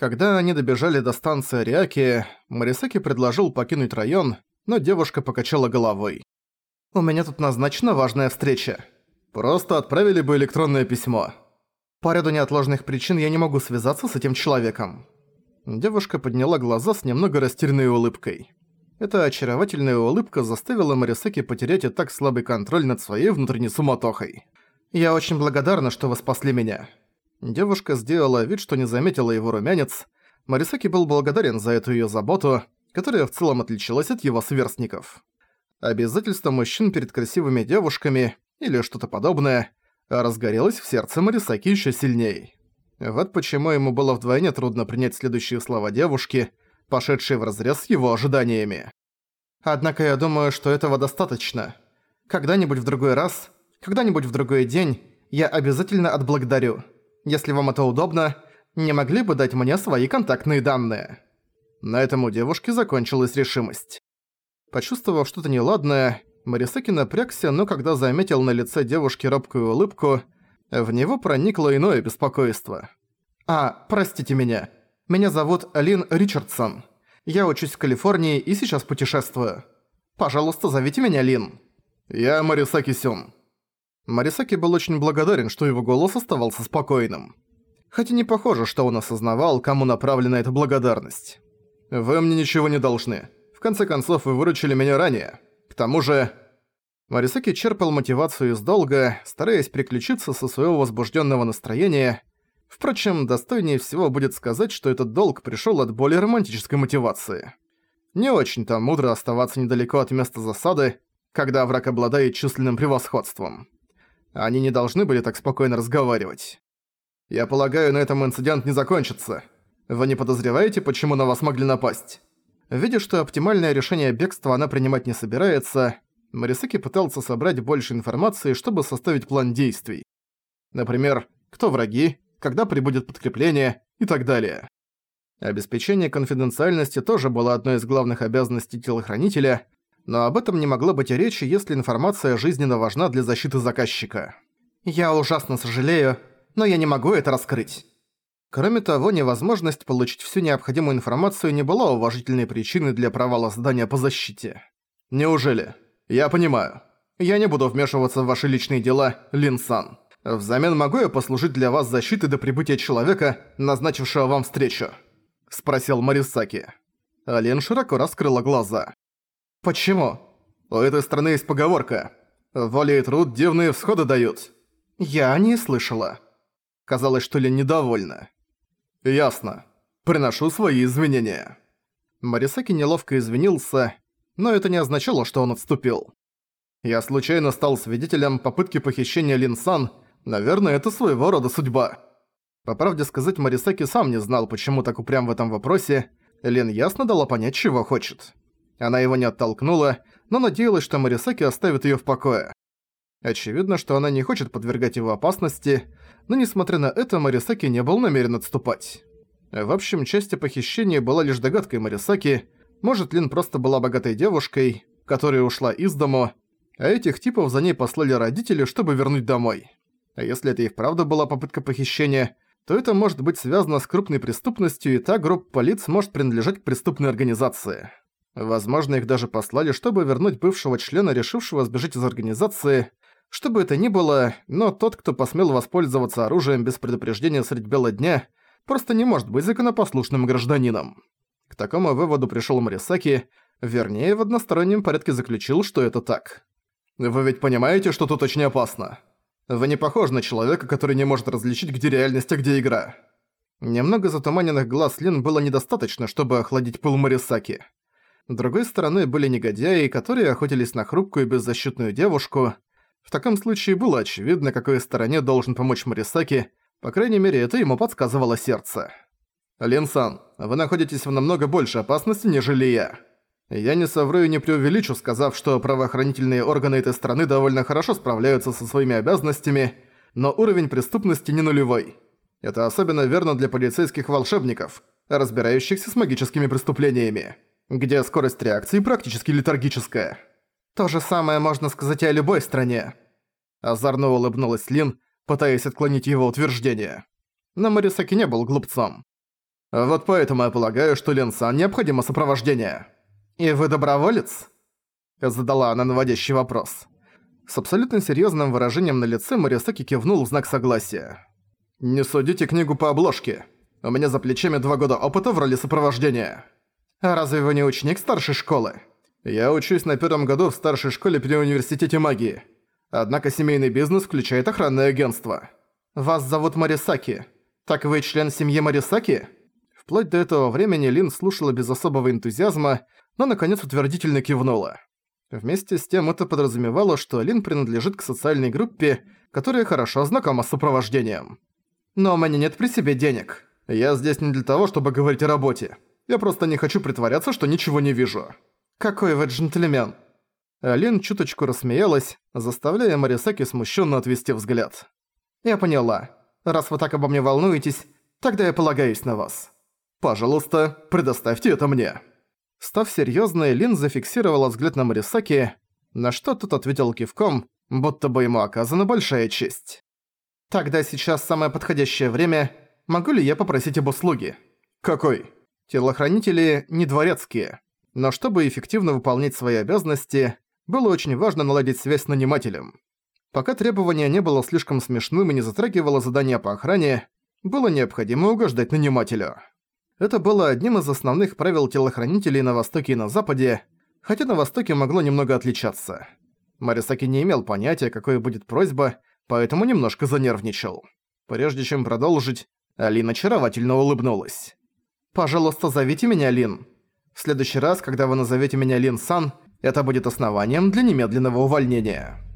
Когда они добежали до станции Ариаки, Марисаки предложил покинуть район, но девушка покачала головой. «У меня тут назначена важная встреча. Просто отправили бы электронное письмо. По ряду неотложных причин я не могу связаться с этим человеком». Девушка подняла глаза с немного растерянной улыбкой. Эта очаровательная улыбка заставила Марисаки потерять и так слабый контроль над своей внутренней суматохой. «Я очень благодарна, что вы спасли меня. Девушка сделала вид, что не заметила его румянец. Марисаки был благодарен за эту её заботу, которая в целом отличалась от его сверстников. Обязательство мужчин перед красивыми девушками или что-то подобное разгорелось в сердце Марисаки ещё сильней. Вот почему ему было вдвойне трудно принять следующие слова девушки, пошедшие вразрез с его ожиданиями. «Однако я думаю, что этого достаточно. Когда-нибудь в другой раз, когда-нибудь в другой день я обязательно отблагодарю». Если вам это удобно, не могли бы дать мне свои контактные данные?» На этом у девушки закончилась решимость. Почувствовав что-то неладное, Марисаки напрягся, но когда заметил на лице девушки робкую улыбку, в него проникло иное беспокойство. «А, простите меня. Меня зовут Лин Ричардсон. Я учусь в Калифорнии и сейчас путешествую. Пожалуйста, зовите меня Лин». «Я Марисаки Сюн», Марисаки был очень благодарен, что его голос оставался спокойным. Хотя не похоже, что он осознавал, кому направлена эта благодарность. «Вы мне ничего не должны. В конце концов, вы выручили меня ранее. К тому же...» Марисаки черпал мотивацию из долга, стараясь переключиться со своего возбужденного настроения. Впрочем, достойнее всего будет сказать, что этот долг пришел от более романтической мотивации. Не очень-то мудро оставаться недалеко от места засады, когда враг обладает численным превосходством. Они не должны были так спокойно разговаривать. Я полагаю, на этом инцидент не закончится. Вы не подозреваете, почему на вас могли напасть? Видя, что оптимальное решение бегства она принимать не собирается, Марисаки пытался собрать больше информации, чтобы составить план действий. Например, кто враги, когда прибудет подкрепление и так далее. Обеспечение конфиденциальности тоже было одной из главных обязанностей телохранителя, но об этом не могло быть и речи, если информация жизненно важна для защиты заказчика. «Я ужасно сожалею, но я не могу это раскрыть». Кроме того, невозможность получить всю необходимую информацию не была уважительной причиной для провала задания по защите. «Неужели? Я понимаю. Я не буду вмешиваться в ваши личные дела, Лин-сан. Взамен могу я послужить для вас защитой до прибытия человека, назначившего вам встречу?» – спросил Марисаки. Лин широко раскрыла глаза. «Почему?» «У этой страны есть поговорка. Воля и труд дивные всходы дают». «Я не слышала». Казалось, что ли недовольна. «Ясно. Приношу свои извинения». Марисаки неловко извинился, но это не означало, что он отступил. «Я случайно стал свидетелем попытки похищения Линсан. Наверное, это своего рода судьба». По правде сказать, Марисаки сам не знал, почему так упрям в этом вопросе. Лин ясно дала понять, чего хочет. Она его не оттолкнула, но надеялась, что Марисаки оставит её в покое. Очевидно, что она не хочет подвергать его опасности, но несмотря на это, Марисаки не был намерен отступать. В общем, часть похищения была лишь догадкой Марисаки, может, Лин просто была богатой девушкой, которая ушла из дому, а этих типов за ней послали родители, чтобы вернуть домой. А если это и вправду была попытка похищения, то это может быть связано с крупной преступностью, и та группа лиц может принадлежать к преступной организации. Возможно, их даже послали, чтобы вернуть бывшего члена, решившего сбежать из организации. Что бы это ни было, но тот, кто посмел воспользоваться оружием без предупреждения средь бела дня, просто не может быть законопослушным гражданином. К такому выводу пришёл Марисаки, вернее, в одностороннем порядке заключил, что это так. «Вы ведь понимаете, что тут очень опасно? Вы не похожи на человека, который не может различить, где реальность, а где игра». Немного затуманенных глаз Лин было недостаточно, чтобы охладить пыл Марисаки. Другой стороны были негодяи, которые охотились на хрупкую беззащитную девушку. В таком случае было очевидно, какой стороне должен помочь Марисаки, по крайней мере, это ему подсказывало сердце. «Лин-сан, вы находитесь в намного больше опасности, нежели я. Я не совру и не преувеличу, сказав, что правоохранительные органы этой страны довольно хорошо справляются со своими обязанностями, но уровень преступности не нулевой. Это особенно верно для полицейских волшебников, разбирающихся с магическими преступлениями» где скорость реакции практически летаргическая. То же самое можно сказать и о любой стране. Азарно улыбнулась Лин, пытаясь отклонить его утверждение. Но Марисаки не был глупцом. Вот поэтому я полагаю, что Линсан необходимо сопровождение. И вы доброволец? Задала она наводящий вопрос. С абсолютно серьезным выражением на лице Марисаки кивнул в знак согласия. «Не судите книгу по обложке. У меня за плечами два года опыта в роли сопровождения. А разве вы не ученик старшей школы? Я учусь на первом году в старшей школе при университете магии. Однако семейный бизнес включает охранное агентство. Вас зовут Марисаки. Так вы член семьи Марисаки? Вплоть до этого времени Лин слушала без особого энтузиазма, но наконец утвердительно кивнула. Вместе с тем это подразумевало, что Лин принадлежит к социальной группе, которая хорошо знакома с сопровождением. Но у меня нет при себе денег. Я здесь не для того, чтобы говорить о работе. Я просто не хочу притворяться, что ничего не вижу. Какой вы джентльмен. Лин чуточку рассмеялась, заставляя Марисаки смущенно отвести взгляд. Я поняла. Раз вы так обо мне волнуетесь, тогда я полагаюсь на вас. Пожалуйста, предоставьте это мне. Став серьёзной, Лин зафиксировала взгляд на Марисаки, на что тот ответил кивком, будто бы ему оказана большая честь. «Тогда сейчас самое подходящее время. Могу ли я попросить об услуге?» «Какой?» Телохранители не дворецкие. Но чтобы эффективно выполнять свои обязанности, было очень важно наладить связь с нанимателем. Пока требование не было слишком смешным и не затрагивало задания по охране, было необходимо угождать нанимателю. Это было одним из основных правил телохранителей на Востоке и на Западе, хотя на Востоке могло немного отличаться. Марисаки не имел понятия, какой будет просьба, поэтому немножко занервничал. Прежде чем продолжить, Алина очаровательно улыбнулась. «Пожалуйста, зовите меня Лин. В следующий раз, когда вы назовете меня Лин-сан, это будет основанием для немедленного увольнения».